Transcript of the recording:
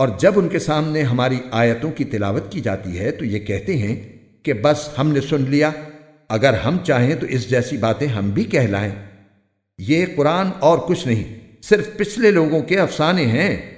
اور جب ان کے سامنے ہماری آیتوں کی تلاوت کی جاتی ہے تو یہ کہتے ہیں کہ بس ہم نے سن لیا، اگر ہم چاہیں تو اس جیسی باتیں ہم بھی کہلائیں۔ یہ قرآن اور کچھ نہیں، صرف پچھلے لوگوں کے افسانے ہیں۔